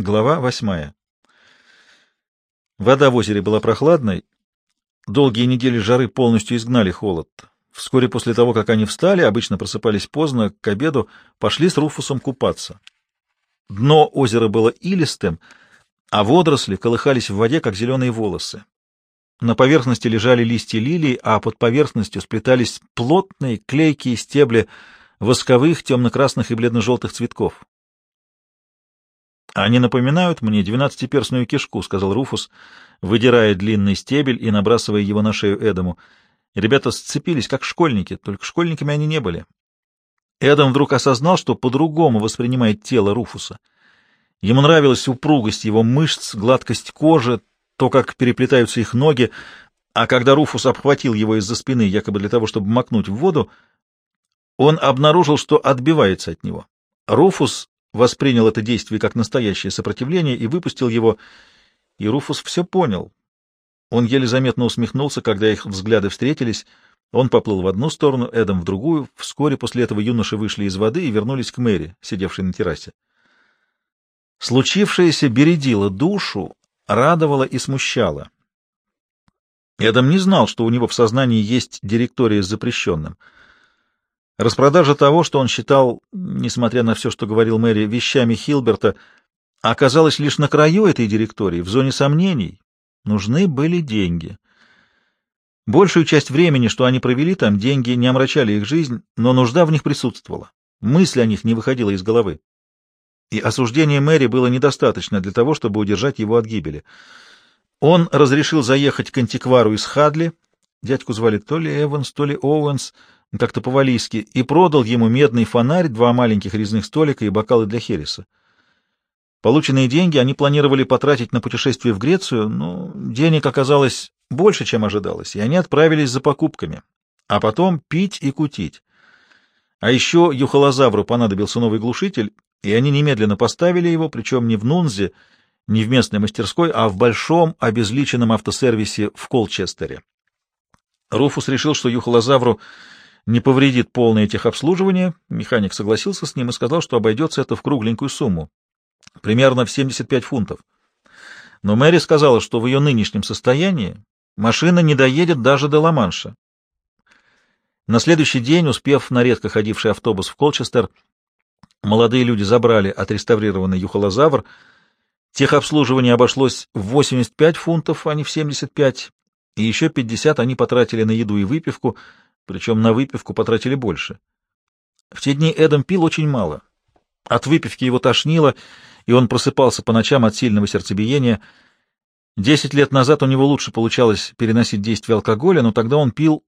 Глава восьмая. Вода в озере была прохладной. Долгие недели жары полностью изгнали холод. Вскоре после того, как они встали, обычно просыпались поздно, к обеду, пошли с Руфусом купаться. Дно озера было илистым, а водоросли колыхались в воде, как зеленые волосы. На поверхности лежали листья лилий, а под поверхностью сплетались плотные, клейкие стебли восковых, темно-красных и бледно-желтых цветков. «Они напоминают мне двенадцатиперстную кишку», — сказал Руфус, выдирая длинный стебель и набрасывая его на шею Эдому. Ребята сцепились, как школьники, только школьниками они не были. Эдам вдруг осознал, что по-другому воспринимает тело Руфуса. Ему нравилась упругость его мышц, гладкость кожи, то, как переплетаются их ноги, а когда Руфус обхватил его из-за спины, якобы для того, чтобы макнуть в воду, он обнаружил, что отбивается от него. Руфус воспринял это действие как настоящее сопротивление и выпустил его, и Руфус все понял. Он еле заметно усмехнулся, когда их взгляды встретились. Он поплыл в одну сторону, Эдом в другую. Вскоре после этого юноши вышли из воды и вернулись к Мэри, сидевшей на террасе. Случившееся бередило душу, радовало и смущало. Эдом не знал, что у него в сознании есть директория с запрещенным — Распродажа того, что он считал, несмотря на все, что говорил Мэри, вещами Хилберта, оказалась лишь на краю этой директории, в зоне сомнений. Нужны были деньги. Большую часть времени, что они провели там, деньги не омрачали их жизнь, но нужда в них присутствовала. Мысль о них не выходила из головы. И осуждение Мэри было недостаточно для того, чтобы удержать его от гибели. Он разрешил заехать к антиквару из Хадли, дядьку звали то ли Эванс, то ли Оуэнс, как-то по-валийски, и продал ему медный фонарь, два маленьких резных столика и бокалы для Хереса. Полученные деньги они планировали потратить на путешествие в Грецию, но денег оказалось больше, чем ожидалось, и они отправились за покупками, а потом пить и кутить. А еще Юхолозавру понадобился новый глушитель, и они немедленно поставили его, причем не в Нунзе, не в местной мастерской, а в большом обезличенном автосервисе в Колчестере. Руфус решил, что Юхолозавру не повредит полное техобслуживание, механик согласился с ним и сказал, что обойдется это в кругленькую сумму, примерно в 75 фунтов. Но Мэри сказала, что в ее нынешнем состоянии машина не доедет даже до Ла-Манша. На следующий день, успев на редко ходивший автобус в Колчестер, молодые люди забрали отреставрированный юхолозавр. Техобслуживание обошлось в 85 фунтов, а не в 75, и еще 50 они потратили на еду и выпивку — причем на выпивку потратили больше. В те дни Эдам пил очень мало. От выпивки его тошнило, и он просыпался по ночам от сильного сердцебиения. Десять лет назад у него лучше получалось переносить действие алкоголя, но тогда он пил,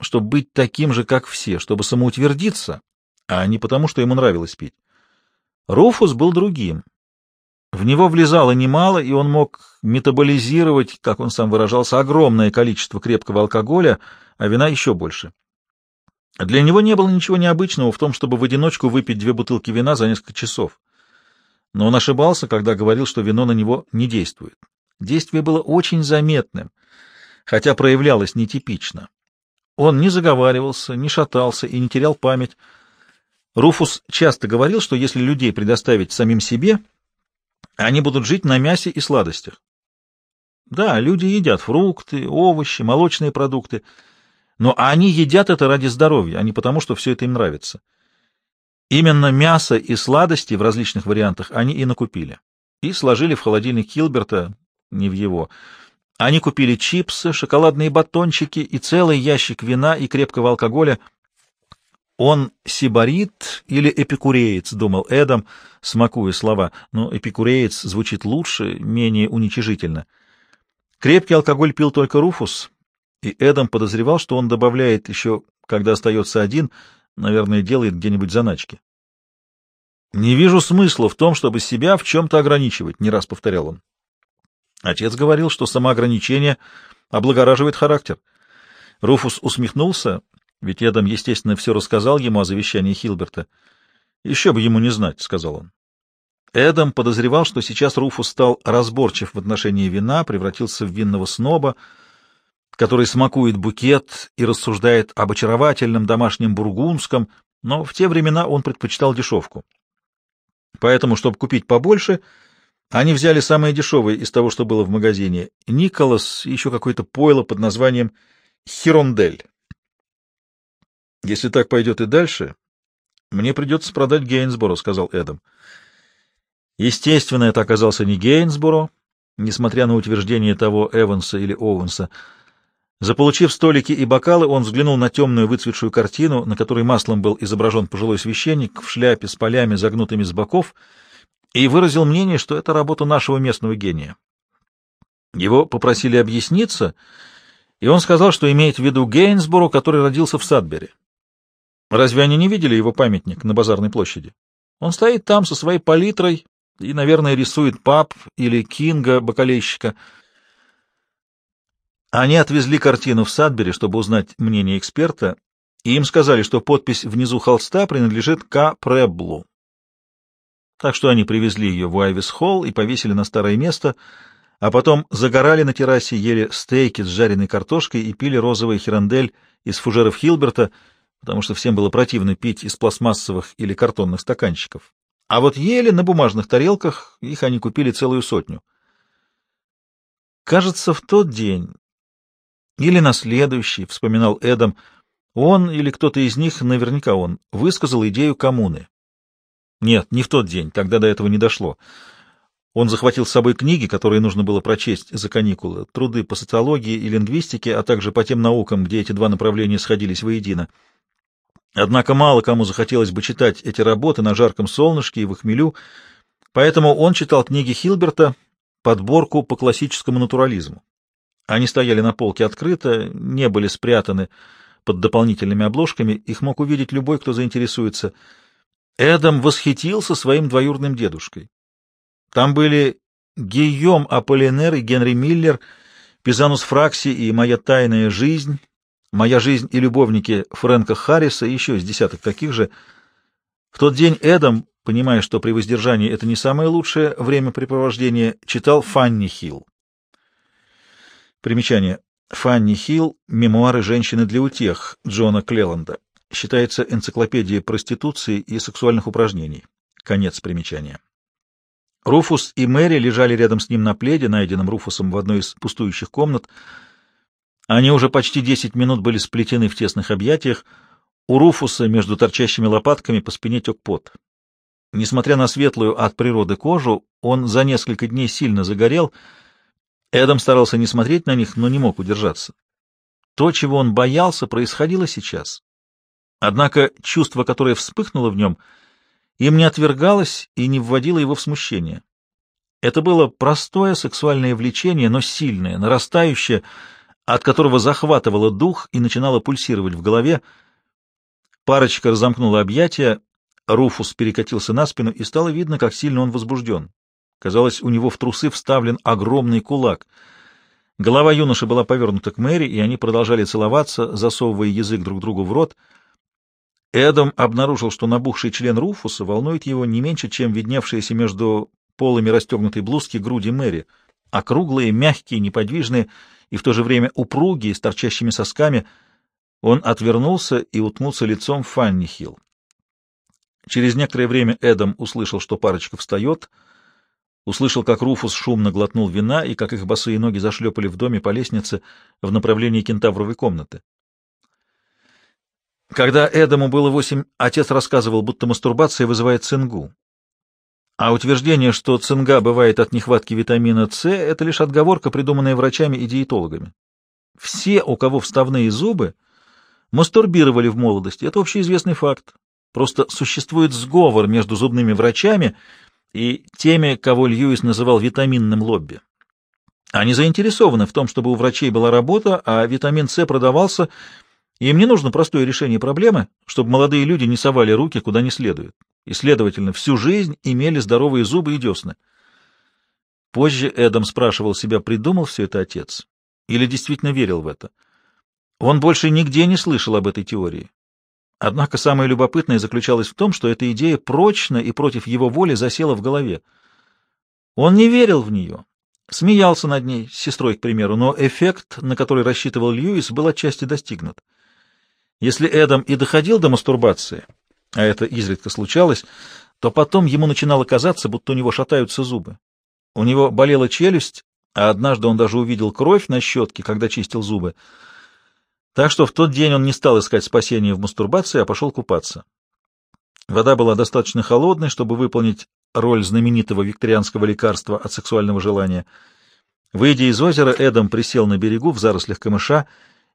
чтобы быть таким же, как все, чтобы самоутвердиться, а не потому, что ему нравилось пить. Руфус был другим. В него влезало немало, и он мог метаболизировать, как он сам выражался, огромное количество крепкого алкоголя, а вина еще больше. Для него не было ничего необычного в том, чтобы в одиночку выпить две бутылки вина за несколько часов. Но он ошибался, когда говорил, что вино на него не действует. Действие было очень заметным, хотя проявлялось нетипично. Он не заговаривался, не шатался и не терял память. Руфус часто говорил, что если людей предоставить самим себе, они будут жить на мясе и сладостях. Да, люди едят фрукты, овощи, молочные продукты — но они едят это ради здоровья, а не потому, что все это им нравится. Именно мясо и сладости в различных вариантах они и накупили. И сложили в холодильник Хилберта, не в его. Они купили чипсы, шоколадные батончики и целый ящик вина и крепкого алкоголя. Он сибарит или эпикуреец, думал Эдам, смакуя слова, но эпикуреец звучит лучше, менее уничижительно. Крепкий алкоголь пил только Руфус, и Эдам подозревал, что он добавляет еще, когда остается один, наверное, делает где-нибудь заначки. «Не вижу смысла в том, чтобы себя в чем-то ограничивать», — не раз повторял он. Отец говорил, что самоограничение облагораживает характер. Руфус усмехнулся, ведь Эдам, естественно, все рассказал ему о завещании Хилберта. «Еще бы ему не знать», — сказал он. Эдам подозревал, что сейчас Руфус стал разборчив в отношении вина, превратился в винного сноба, — который смакует букет и рассуждает об очаровательном домашнем бургундском, но в те времена он предпочитал дешевку. Поэтому, чтобы купить побольше, Они взяли самое дешевое из того, что было в магазине. Николас и еще какое-то пойло под названием Хирондель. Если так пойдет и дальше, мне придется продать Гейнсборо, — сказал Эдам. Естественно, это оказался не Гейнсборо, несмотря на утверждение того Эванса или Оуэнса. Заполучив столики и бокалы, он взглянул на темную выцветшую картину, на которой маслом был изображен пожилой священник в шляпе с полями, загнутыми с боков, и выразил мнение, что это работа нашего местного гения. Его попросили объясниться, и он сказал, что имеет в виду Гейнсборо, который родился в Садбери. Разве они не видели его памятник на базарной площади? Он стоит там со своей палитрой и, наверное, рисует пап или Кинга, бакалейщика. Они отвезли картину в Садбери, чтобы узнать мнение эксперта, и им сказали, что подпись внизу холста принадлежит К. Преблу. Так что они привезли ее в Уайвис-Холл и повесили на старое место, а потом загорали на террасе, ели стейки с жареной картошкой и пили розовый хирандель из фужеров Хилберта — потому что всем было противно пить из пластмассовых или картонных стаканчиков. А вот ели на бумажных тарелках, их они купили целую сотню. Кажется, в тот день или на следующий, вспоминал Эдам, он или кто-то из них, наверняка он, высказал идею коммуны. Нет, не в тот день, тогда до этого не дошло. Он захватил с собой книги, которые нужно было прочесть за каникулы, труды по социологии и лингвистике, а также по тем наукам, где эти два направления сходились воедино. Однако мало кому захотелось бы читать эти работы на жарком солнышке и в хмелю, поэтому он читал книги Хилберта, подборку по классическому натурализму. Они стояли на полке открыто, не были спрятаны под дополнительными обложками, их мог увидеть любой, кто заинтересуется. Эдам восхитился своим двоюродным дедушкой. Там были Гийом Аполлинер и Генри Миллер, Пизанус Фракси и «Моя тайная жизнь», Моя жизнь и любовники Фрэнка Харриса и еще с десяток таких же. В тот день Эдам, понимая, что при воздержании это не самое лучшее времяпрепровождение, читал Фанни Хилл. Примечание. Фанни Хилл «Мемуары женщины для утех» Джона Клеланда. Считается энциклопедией проституции и сексуальных упражнений. Конец примечания. Руфус и Мэри лежали рядом с ним на пледе, найденном Руфусом в одной из пустующих комнат, они уже почти десять минут были сплетены в тесных объятиях. У Руфуса между торчащими лопатками по спине тек пот. Несмотря на светлую от природы кожу, он за несколько дней сильно загорел. Эдам старался не смотреть на них, но не мог удержаться. То, чего он боялся, происходило сейчас. Однако чувство, которое вспыхнуло в нем, им не отвергалось и не вводило его в смущение. Это было простое сексуальное влечение, но сильное, нарастающее, от которого захватывало дух и начинало пульсировать в голове. Парочка разомкнула объятия, Руфус перекатился на спину, и стало видно, как сильно он возбужден. Казалось, у него в трусы вставлен огромный кулак. Голова юноши была повернута к Мэри, и они продолжали целоваться, засовывая язык друг другу в рот. Эдом обнаружил, что набухший член Руфуса волнует его не меньше, чем видневшиеся между полами расстегнутой блузки груди Мэри, округлые, мягкие, неподвижные — и в то же время упругий, с торчащими сосками, он отвернулся и уткнулся лицом в Фанни Хилл. Через некоторое время Эдам услышал, что парочка встает, услышал, как Руфус шумно глотнул вина и как их босые ноги зашлепали в доме по лестнице в направлении кентавровой комнаты. Когда Эдаму было восемь, отец рассказывал, будто мастурбация вызывает цингу, а утверждение, что цинга бывает от нехватки витамина С, это лишь отговорка, придуманная врачами и диетологами. Все, у кого вставные зубы, мастурбировали в молодости. Это общеизвестный факт. Просто существует сговор между зубными врачами и теми, кого Льюис называл витаминным лобби. Они заинтересованы в том, чтобы у врачей была работа, а витамин С продавался. Им не нужно простое решение проблемы, чтобы молодые люди не совали руки куда не следует и, следовательно, всю жизнь имели здоровые зубы и десны. Позже Эдам спрашивал себя, придумал все это отец или действительно верил в это. Он больше нигде не слышал об этой теории. Однако самое любопытное заключалось в том, что эта идея прочно и против его воли засела в голове. Он не верил в нее, смеялся над ней, с сестрой, к примеру, но эффект, на который рассчитывал Льюис, был отчасти достигнут. Если Эдам и доходил до мастурбации, а это изредка случалось, то потом ему начинало казаться, будто у него шатаются зубы. У него болела челюсть, а однажды он даже увидел кровь на щетке, когда чистил зубы. Так что в тот день он не стал искать спасения в мастурбации, а пошел купаться. Вода была достаточно холодной, чтобы выполнить роль знаменитого викторианского лекарства от сексуального желания. Выйдя из озера, Эдам присел на берегу в зарослях камыша,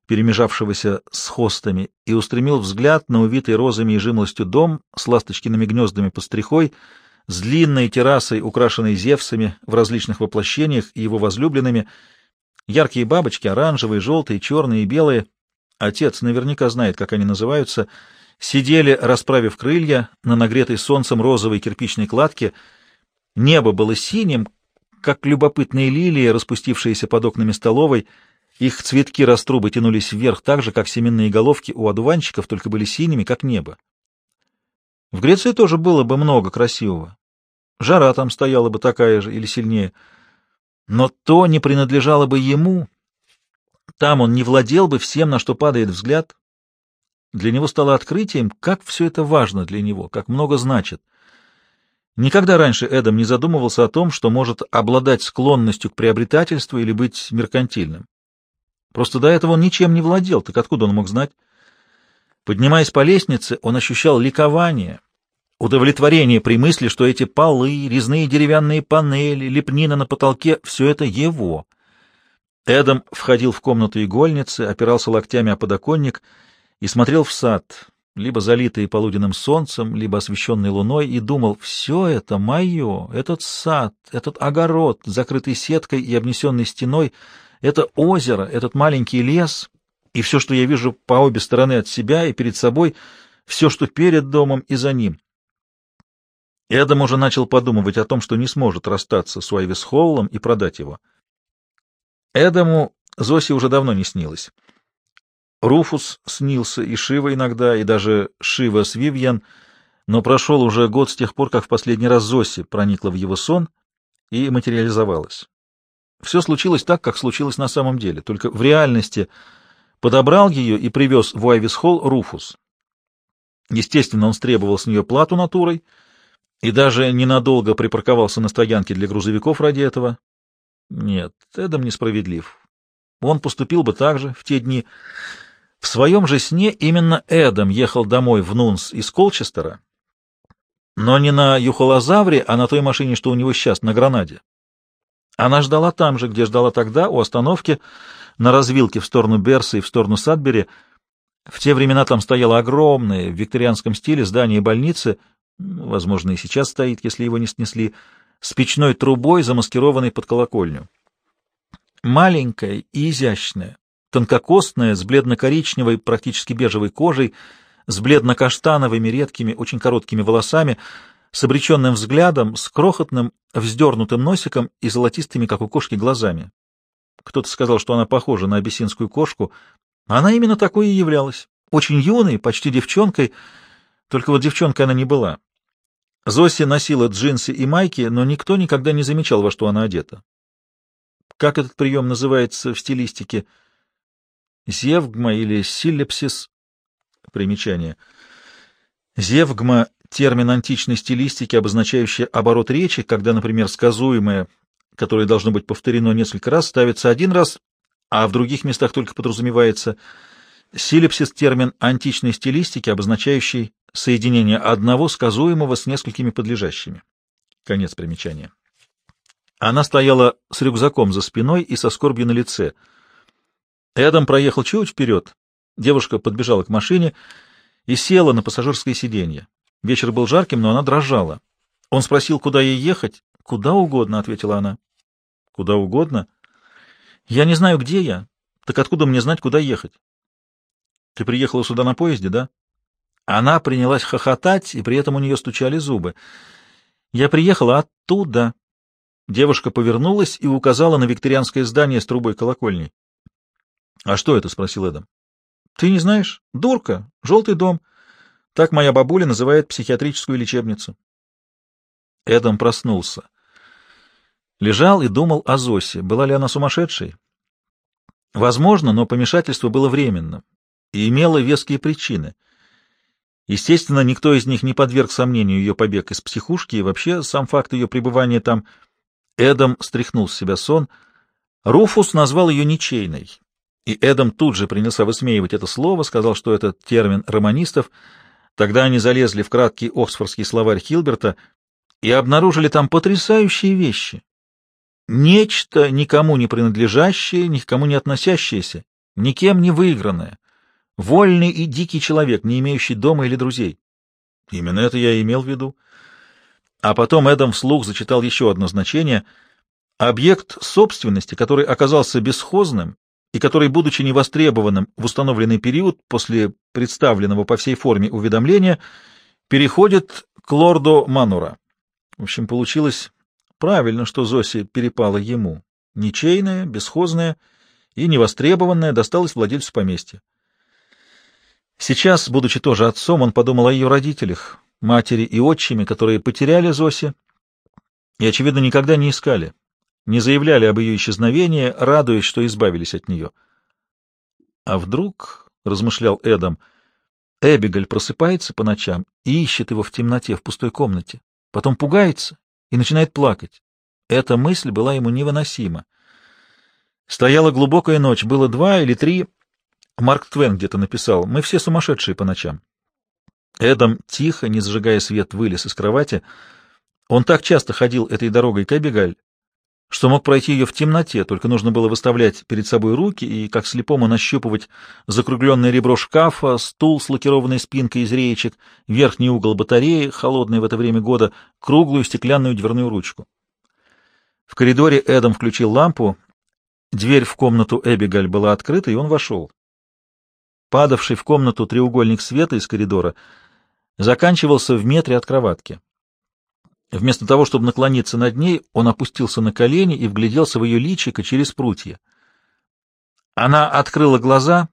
перемежавшегося с хостами, и устремил взгляд на увитый розами и жимлостью дом с ласточкиными гнездами под стрихой, с длинной террасой, украшенной зевсами в различных воплощениях и его возлюбленными, яркие бабочки, оранжевые, желтые, черные и белые, отец наверняка знает, как они называются, сидели, расправив крылья, на нагретой солнцем розовой кирпичной кладке, небо было синим, как любопытные лилии, распустившиеся под окнами столовой, их цветки раструбы тянулись вверх так же, как семенные головки у одуванчиков, только были синими, как небо. В Греции тоже было бы много красивого. Жара там стояла бы такая же или сильнее. Но то не принадлежало бы ему. Там он не владел бы всем, на что падает взгляд. Для него стало открытием, как все это важно для него, как много значит. Никогда раньше Эдам не задумывался о том, что может обладать склонностью к приобретательству или быть меркантильным. Просто до этого он ничем не владел, так откуда он мог знать? Поднимаясь по лестнице, он ощущал ликование, удовлетворение при мысли, что эти полы, резные деревянные панели, лепнина на потолке — все это его. Эдам входил в комнату игольницы, опирался локтями о подоконник и смотрел в сад, либо залитый полуденным солнцем, либо освещенный луной, и думал, все это мое, этот сад, этот огород, закрытый сеткой и обнесенный стеной — это озеро, этот маленький лес и все, что я вижу по обе стороны от себя и перед собой, все, что перед домом и за ним. Эдам уже начал подумывать о том, что не сможет расстаться с Уайвис Холлом и продать его. Эдаму Зоси уже давно не снилось. Руфус снился, и Шива иногда, и даже Шива с Вивьен, но прошел уже год с тех пор, как в последний раз Зоси проникла в его сон и материализовалась. Все случилось так, как случилось на самом деле, только в реальности подобрал ее и привез в Уайвис-Холл Руфус. Естественно, он стребовал с нее плату натурой и даже ненадолго припарковался на стоянке для грузовиков ради этого. Нет, Эдам несправедлив. Он поступил бы так же в те дни. В своем же сне именно Эдам ехал домой в Нунс из Колчестера, но не на Юхолозавре, а на той машине, что у него сейчас, на Гранаде. Она ждала там же, где ждала тогда, у остановки, на развилке в сторону Берса и в сторону Садбери. В те времена там стояло огромное, в викторианском стиле, здание больницы, возможно, и сейчас стоит, если его не снесли, с печной трубой, замаскированной под колокольню. Маленькая и изящная, тонкокостная, с бледно-коричневой, практически бежевой кожей, с бледно-каштановыми, редкими, очень короткими волосами — с обреченным взглядом, с крохотным, вздернутым носиком и золотистыми, как у кошки, глазами. Кто-то сказал, что она похожа на абиссинскую кошку. Она именно такой и являлась. Очень юной, почти девчонкой, только вот девчонкой она не была. Зоси носила джинсы и майки, но никто никогда не замечал, во что она одета. Как этот прием называется в стилистике? Зевгма или силлепсис? Примечание. Зевгма термин античной стилистики, обозначающий оборот речи, когда, например, сказуемое, которое должно быть повторено несколько раз, ставится один раз, а в других местах только подразумевается силипсис — термин античной стилистики, обозначающий соединение одного сказуемого с несколькими подлежащими. Конец примечания. Она стояла с рюкзаком за спиной и со скорбью на лице. Эдам проехал чуть вперед. Девушка подбежала к машине и села на пассажирское сиденье. Вечер был жарким, но она дрожала. Он спросил, куда ей ехать. «Куда угодно», — ответила она. «Куда угодно?» «Я не знаю, где я. Так откуда мне знать, куда ехать?» «Ты приехала сюда на поезде, да?» Она принялась хохотать, и при этом у нее стучали зубы. «Я приехала оттуда». Девушка повернулась и указала на викторианское здание с трубой колокольней. «А что это?» — спросил Эдам. «Ты не знаешь? Дурка. Желтый дом». Так моя бабуля называет психиатрическую лечебницу. Эдам проснулся. Лежал и думал о Зосе. Была ли она сумасшедшей? Возможно, но помешательство было временным и имело веские причины. Естественно, никто из них не подверг сомнению ее побег из психушки, и вообще сам факт ее пребывания там Эдам стряхнул с себя сон. Руфус назвал ее ничейной. И Эдам тут же принялся высмеивать это слово, сказал, что это термин романистов. Тогда они залезли в краткий оксфордский словарь Хилберта и обнаружили там потрясающие вещи. Нечто никому не принадлежащее, никому не относящееся, никем не выигранное. Вольный и дикий человек, не имеющий дома или друзей. Именно это я и имел в виду. А потом Эдам вслух зачитал еще одно значение — Объект собственности, который оказался бесхозным и который, будучи невостребованным в установленный период после представленного по всей форме уведомления, переходит к лорду Манура. В общем, получилось правильно, что Зоси перепала ему. Ничейная, бесхозная и невостребованная досталась владельцу поместья. Сейчас, будучи тоже отцом, он подумал о ее родителях, матери и отчиме, которые потеряли Зоси и, очевидно, никогда не искали не заявляли об ее исчезновении, радуясь, что избавились от нее. А вдруг, — размышлял Эдам, — Эбигаль просыпается по ночам и ищет его в темноте, в пустой комнате, потом пугается и начинает плакать. Эта мысль была ему невыносима. Стояла глубокая ночь, было два или три. Марк Твен где-то написал, мы все сумасшедшие по ночам. Эдам, тихо, не зажигая свет, вылез из кровати. Он так часто ходил этой дорогой к Эбигаль, что мог пройти ее в темноте, только нужно было выставлять перед собой руки и, как слепому, нащупывать закругленное ребро шкафа, стул с лакированной спинкой из реечек, верхний угол батареи, холодный в это время года, круглую стеклянную дверную ручку. В коридоре Эдам включил лампу, дверь в комнату Эбигаль была открыта, и он вошел. Падавший в комнату треугольник света из коридора заканчивался в метре от кроватки. Вместо того, чтобы наклониться над ней, он опустился на колени и вгляделся в ее личико через прутья. Она открыла глаза,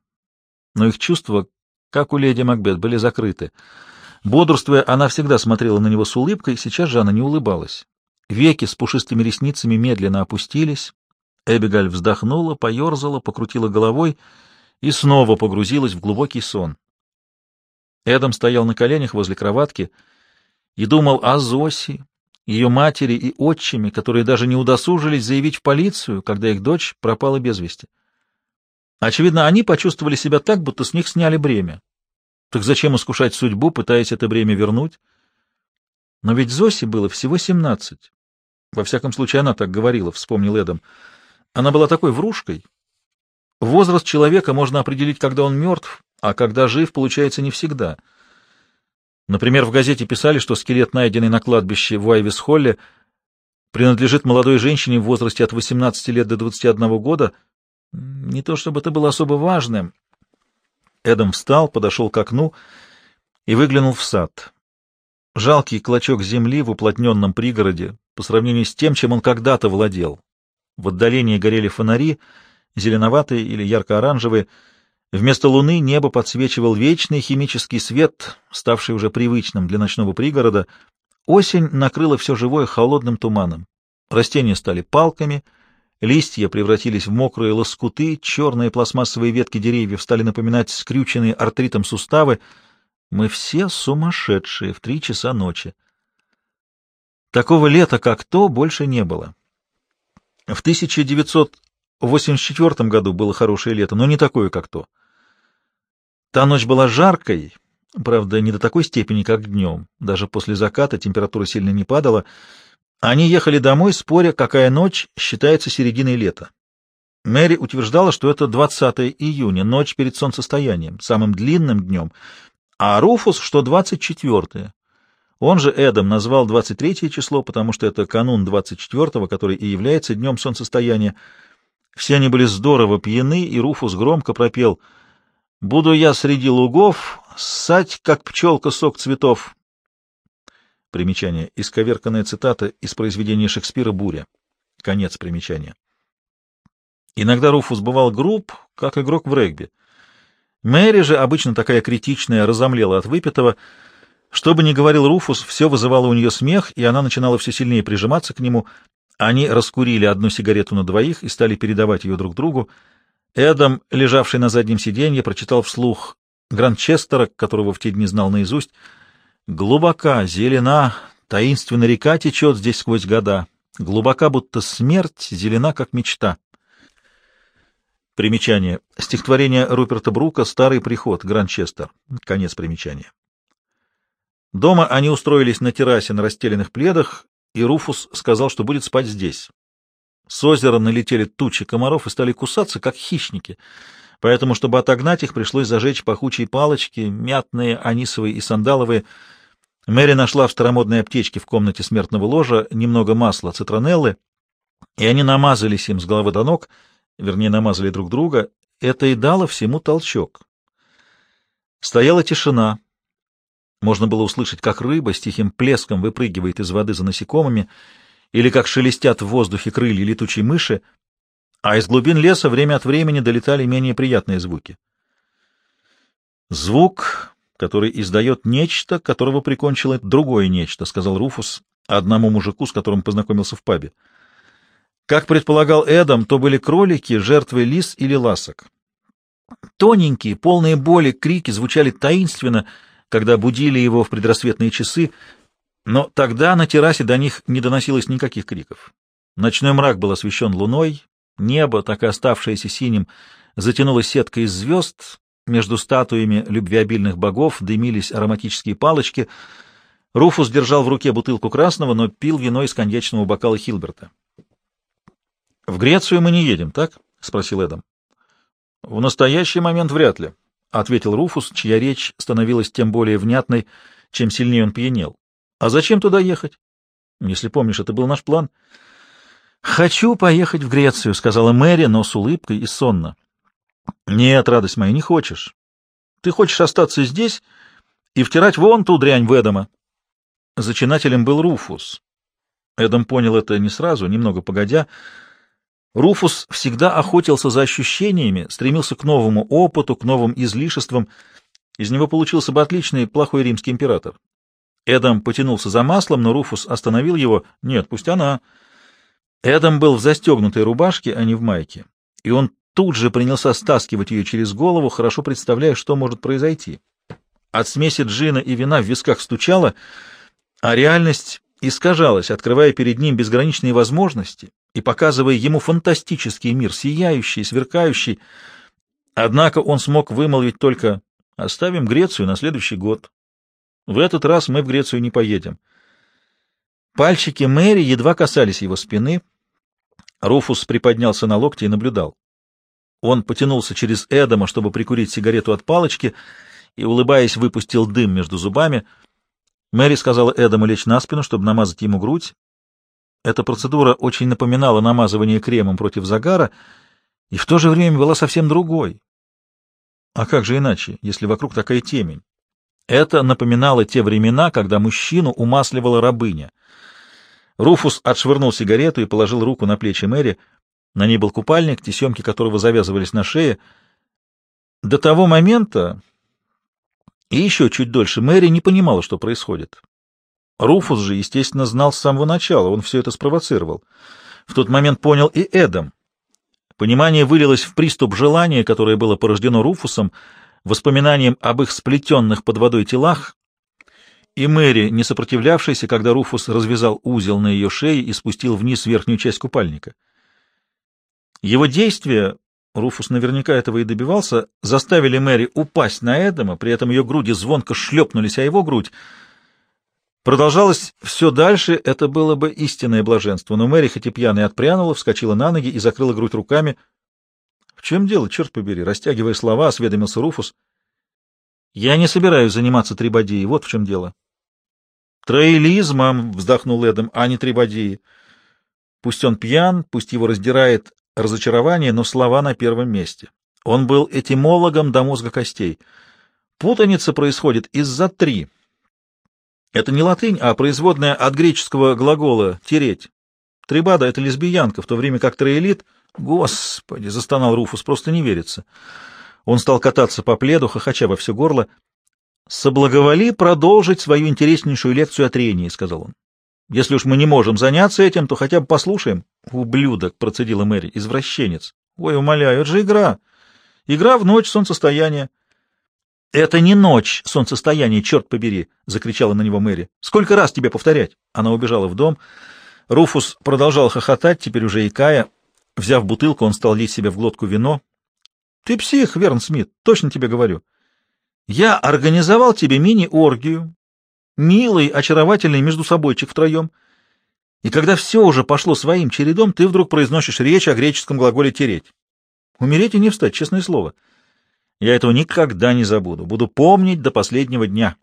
но их чувства, как у леди Макбет, были закрыты. Бодрствуя, она всегда смотрела на него с улыбкой, сейчас же она не улыбалась. Веки с пушистыми ресницами медленно опустились. Эбигаль вздохнула, поерзала, покрутила головой и снова погрузилась в глубокий сон. Эдам стоял на коленях возле кроватки и думал о Зоси, ее матери и отчими, которые даже не удосужились заявить в полицию, когда их дочь пропала без вести. Очевидно, они почувствовали себя так, будто с них сняли бремя. Так зачем искушать судьбу, пытаясь это бремя вернуть? Но ведь Зосе было всего семнадцать. Во всяком случае, она так говорила, вспомнил Эдам. Она была такой врушкой. Возраст человека можно определить, когда он мертв, а когда жив, получается не всегда — Например, в газете писали, что скелет, найденный на кладбище в Уайвис-Холле, принадлежит молодой женщине в возрасте от 18 лет до 21 года. Не то чтобы это было особо важным. Эдам встал, подошел к окну и выглянул в сад. Жалкий клочок земли в уплотненном пригороде по сравнению с тем, чем он когда-то владел. В отдалении горели фонари, зеленоватые или ярко-оранжевые, Вместо луны небо подсвечивал вечный химический свет, ставший уже привычным для ночного пригорода. Осень накрыла все живое холодным туманом. Растения стали палками, листья превратились в мокрые лоскуты, черные пластмассовые ветки деревьев стали напоминать скрюченные артритом суставы. Мы все сумасшедшие в три часа ночи. Такого лета, как то, больше не было. В 1984 году было хорошее лето, но не такое, как то. Та ночь была жаркой, правда, не до такой степени, как днем. Даже после заката температура сильно не падала. Они ехали домой, споря, какая ночь считается серединой лета. Мэри утверждала, что это 20 июня, ночь перед солнцестоянием, самым длинным днем, а Руфус, что 24 Он же Эдом назвал 23 число, потому что это канун 24-го, который и является днем солнцестояния. Все они были здорово пьяны, и Руфус громко пропел — Буду я среди лугов ссать, как пчелка, сок цветов. Примечание. Исковерканная цитата из произведения Шекспира «Буря». Конец примечания. Иногда Руфус бывал груб, как игрок в регби. Мэри же, обычно такая критичная, разомлела от выпитого. Что бы ни говорил Руфус, все вызывало у нее смех, и она начинала все сильнее прижиматься к нему. Они раскурили одну сигарету на двоих и стали передавать ее друг другу. Эдам, лежавший на заднем сиденье, прочитал вслух Гранчестера, которого в те дни знал наизусть. «Глубока, зелена, таинственная река течет здесь сквозь года. Глубока, будто смерть, зелена, как мечта. Примечание. Стихотворение Руперта Брука «Старый приход», Гранчестер. Конец примечания. Дома они устроились на террасе на расстеленных пледах, и Руфус сказал, что будет спать здесь. С озера налетели тучи комаров и стали кусаться, как хищники, поэтому, чтобы отогнать их, пришлось зажечь пахучие палочки, мятные, анисовые и сандаловые. Мэри нашла в старомодной аптечке в комнате смертного ложа немного масла цитронеллы, и они намазались им с головы до ног, вернее, намазали друг друга. Это и дало всему толчок. Стояла тишина. Можно было услышать, как рыба с тихим плеском выпрыгивает из воды за насекомыми, или как шелестят в воздухе крылья летучей мыши, а из глубин леса время от времени долетали менее приятные звуки. «Звук, который издает нечто, которого прикончило другое нечто», — сказал Руфус одному мужику, с которым познакомился в пабе. Как предполагал Эдам, то были кролики, жертвы лис или ласок. Тоненькие, полные боли крики звучали таинственно, когда будили его в предрассветные часы, но тогда на террасе до них не доносилось никаких криков. Ночной мрак был освещен луной, небо, так и оставшееся синим, затянулось сеткой из звезд, между статуями любвеобильных богов дымились ароматические палочки. Руфус держал в руке бутылку красного, но пил вино из коньячного бокала Хилберта. — В Грецию мы не едем, так? — спросил Эдам. — В настоящий момент вряд ли, — ответил Руфус, чья речь становилась тем более внятной, чем сильнее он пьянел. А зачем туда ехать? Если помнишь, это был наш план. Хочу поехать в Грецию, сказала Мэри, но с улыбкой и сонно. Нет, радость моя, не хочешь. Ты хочешь остаться здесь и втирать вон ту дрянь в Эдама. Зачинателем был Руфус. Эдам понял это не сразу, немного погодя. Руфус всегда охотился за ощущениями, стремился к новому опыту, к новым излишествам. Из него получился бы отличный плохой римский император. Эдам потянулся за маслом, но Руфус остановил его. «Нет, пусть она». Эдам был в застегнутой рубашке, а не в майке, и он тут же принялся стаскивать ее через голову, хорошо представляя, что может произойти. От смеси джина и вина в висках стучало, а реальность искажалась, открывая перед ним безграничные возможности и показывая ему фантастический мир, сияющий, сверкающий. Однако он смог вымолвить только «оставим Грецию на следующий год». В этот раз мы в Грецию не поедем. Пальчики Мэри едва касались его спины. Руфус приподнялся на локте и наблюдал. Он потянулся через Эдама, чтобы прикурить сигарету от палочки, и, улыбаясь, выпустил дым между зубами. Мэри сказала Эдаму лечь на спину, чтобы намазать ему грудь. Эта процедура очень напоминала намазывание кремом против загара и в то же время была совсем другой. А как же иначе, если вокруг такая темень? Это напоминало те времена, когда мужчину умасливала рабыня. Руфус отшвырнул сигарету и положил руку на плечи Мэри. На ней был купальник, тесемки которого завязывались на шее. До того момента и еще чуть дольше Мэри не понимала, что происходит. Руфус же, естественно, знал с самого начала, он все это спровоцировал. В тот момент понял и Эдам. Понимание вылилось в приступ желания, которое было порождено Руфусом, воспоминанием об их сплетенных под водой телах, и Мэри, не сопротивлявшаяся, когда Руфус развязал узел на ее шее и спустил вниз верхнюю часть купальника. Его действия, Руфус наверняка этого и добивался, заставили Мэри упасть на Эдама, при этом ее груди звонко шлепнулись, а его грудь. Продолжалось все дальше, это было бы истинное блаженство, но Мэри, хоть и пьяная, отпрянула, вскочила на ноги и закрыла грудь руками — в чем дело, черт побери? Растягивая слова, осведомился Руфус. Я не собираюсь заниматься трибодией, вот в чем дело. Троилизмом, вздохнул Эдом, а не трибодией. Пусть он пьян, пусть его раздирает разочарование, но слова на первом месте. Он был этимологом до мозга костей. Путаница происходит из-за «три». Это не латынь, а производная от греческого глагола «тереть». Трибада — это лесбиянка, в то время как троилит — Господи, застонал Руфус, просто не верится. Он стал кататься по пледу, хохоча во все горло. «Соблаговоли продолжить свою интереснейшую лекцию о трении», — сказал он. «Если уж мы не можем заняться этим, то хотя бы послушаем». «Ублюдок», — процедила Мэри, — «извращенец». «Ой, умоляю, это же игра. Игра в ночь солнцестояния». «Это не ночь солнцестояния, черт побери!» — закричала на него Мэри. «Сколько раз тебе повторять?» Она убежала в дом. Руфус продолжал хохотать, теперь уже икая. Взяв бутылку, он стал лить себе в глотку вино. — Ты псих, Верн Смит, точно тебе говорю. Я организовал тебе мини-оргию, милый, очаровательный между собойчик втроем. И когда все уже пошло своим чередом, ты вдруг произносишь речь о греческом глаголе «тереть». Умереть и не встать, честное слово. Я этого никогда не забуду. Буду помнить до последнего дня.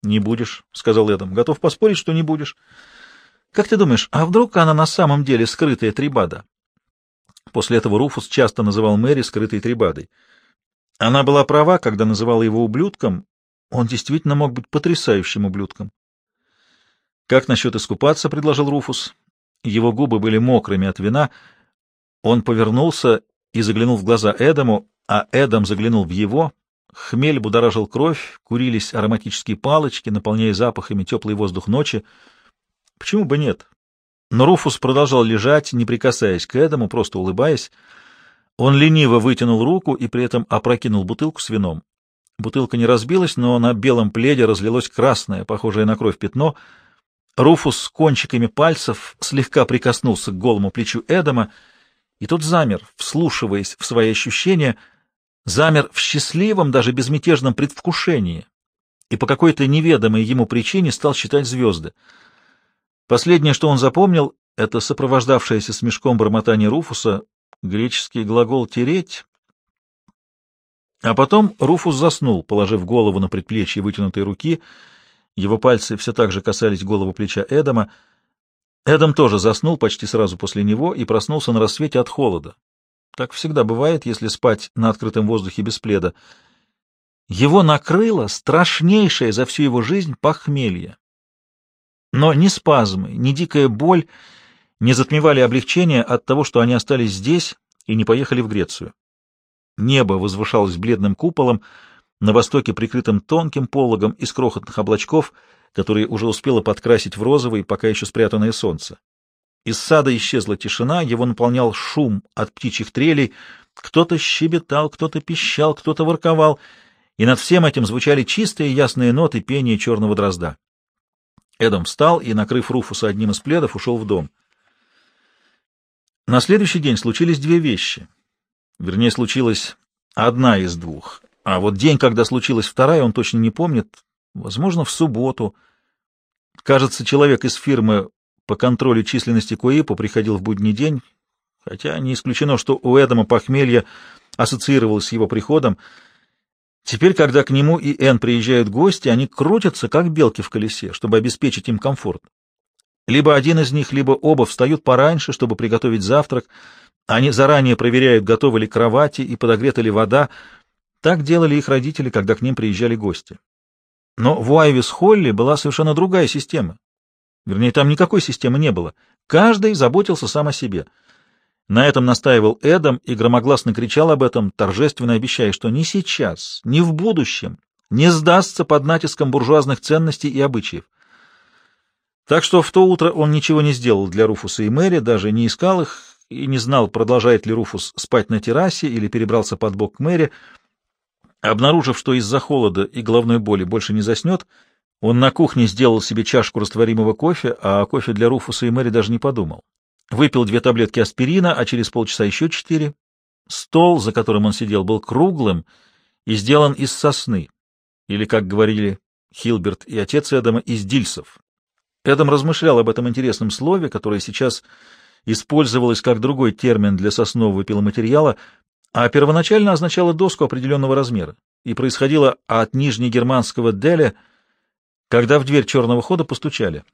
— Не будешь, — сказал Эдам. — Готов поспорить, что не будешь. — Как ты думаешь, а вдруг она на самом деле скрытая трибада? После этого Руфус часто называл Мэри скрытой трибадой. Она была права, когда называла его ублюдком. Он действительно мог быть потрясающим ублюдком. «Как насчет искупаться?» — предложил Руфус. Его губы были мокрыми от вина. Он повернулся и заглянул в глаза Эдаму, а Эдам заглянул в его. Хмель будоражил кровь, курились ароматические палочки, наполняя запахами теплый воздух ночи. Почему бы нет? Но Руфус продолжал лежать, не прикасаясь к Эдаму, просто улыбаясь. Он лениво вытянул руку и при этом опрокинул бутылку с вином. Бутылка не разбилась, но на белом пледе разлилось красное, похожее на кровь пятно. Руфус с кончиками пальцев слегка прикоснулся к голому плечу Эдама, и тот замер, вслушиваясь в свои ощущения, замер в счастливом, даже безмятежном предвкушении, и по какой-то неведомой ему причине стал считать звезды. Последнее, что он запомнил, — это сопровождавшееся смешком бормотание Руфуса, греческий глагол «тереть». А потом Руфус заснул, положив голову на предплечье вытянутой руки. Его пальцы все так же касались головы плеча Эдама. Эдам тоже заснул почти сразу после него и проснулся на рассвете от холода. Так всегда бывает, если спать на открытом воздухе без пледа. Его накрыло страшнейшее за всю его жизнь похмелье. Но ни спазмы, ни дикая боль не затмевали облегчение от того, что они остались здесь и не поехали в Грецию. Небо возвышалось бледным куполом, на востоке прикрытым тонким пологом из крохотных облачков, которые уже успело подкрасить в розовый, пока еще спрятанное солнце. Из сада исчезла тишина, его наполнял шум от птичьих трелей, кто-то щебетал, кто-то пищал, кто-то ворковал, и над всем этим звучали чистые ясные ноты пения черного дрозда. Эдом встал и, накрыв Руфуса одним из пледов, ушел в дом. На следующий день случились две вещи. Вернее, случилась одна из двух. А вот день, когда случилась вторая, он точно не помнит. Возможно, в субботу. Кажется, человек из фирмы по контролю численности КУИПа приходил в будний день, хотя не исключено, что у Эдама похмелье ассоциировалось с его приходом. Теперь, когда к нему и Энн приезжают гости, они крутятся, как белки в колесе, чтобы обеспечить им комфорт. Либо один из них, либо оба встают пораньше, чтобы приготовить завтрак. Они заранее проверяют, готовы ли кровати и подогрета ли вода. Так делали их родители, когда к ним приезжали гости. Но в Уайвис-Холли была совершенно другая система. Вернее, там никакой системы не было. Каждый заботился сам о себе — на этом настаивал Эдам и громогласно кричал об этом, торжественно обещая, что ни сейчас, ни в будущем не сдастся под натиском буржуазных ценностей и обычаев. Так что в то утро он ничего не сделал для Руфуса и Мэри, даже не искал их и не знал, продолжает ли Руфус спать на террасе или перебрался под бок к Мэри. Обнаружив, что из-за холода и головной боли больше не заснет, он на кухне сделал себе чашку растворимого кофе, а о кофе для Руфуса и Мэри даже не подумал. Выпил две таблетки аспирина, а через полчаса еще четыре. Стол, за которым он сидел, был круглым и сделан из сосны, или, как говорили Хилберт и отец Эдама, из дильсов. Эдам размышлял об этом интересном слове, которое сейчас использовалось как другой термин для соснового пиломатериала, а первоначально означало доску определенного размера и происходило от нижнегерманского «деля», когда в дверь черного хода постучали.